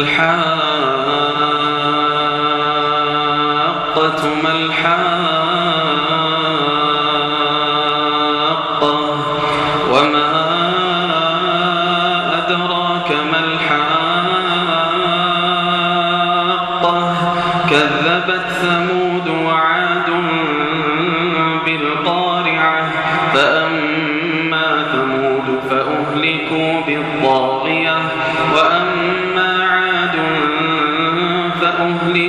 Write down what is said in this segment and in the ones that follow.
الحاقة ما الحاقة وما أدراك ما الحاقة كذبت ثمود وعاد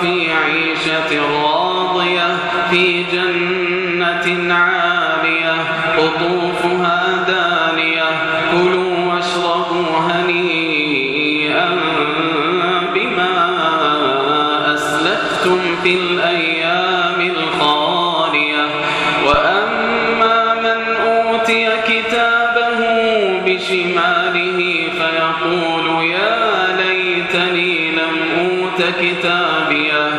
في عيشة راضية في جنة كتابية.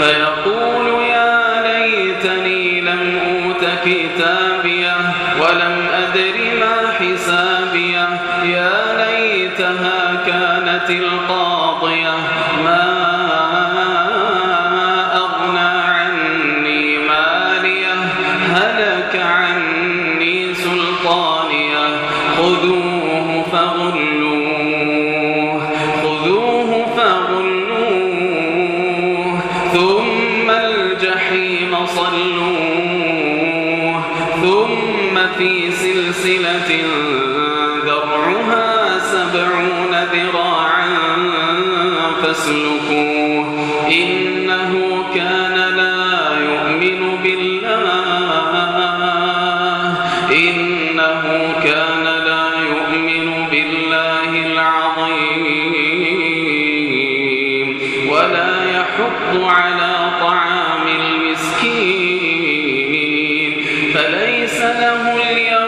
فيقول يا ليتني لم أوت كتابية ولم أدر ما حسابية. يا ليتها كانت القاضية. ما ذرعها سبعون ذراعا فاسلكوه. إنه كان لا يؤمن بالله. إنه كان لا يؤمن بالله العظيم. ولا يحض على طعام المسكين. فليس له اليوم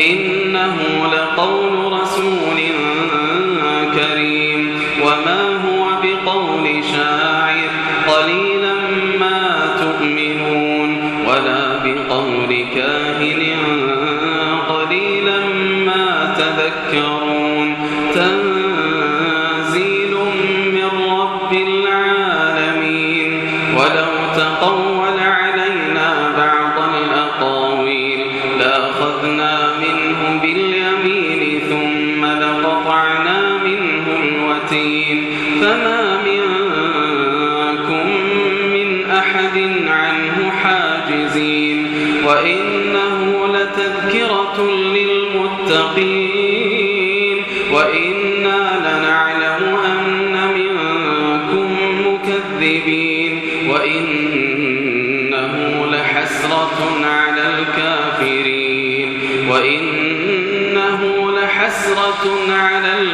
إنه لقول رسول وإنه لتذكرة للمتقين وإنا لنعلم أن منكم مكذبين وإنه لحسرة على الكافرين وإنه لحسرة على الكافرين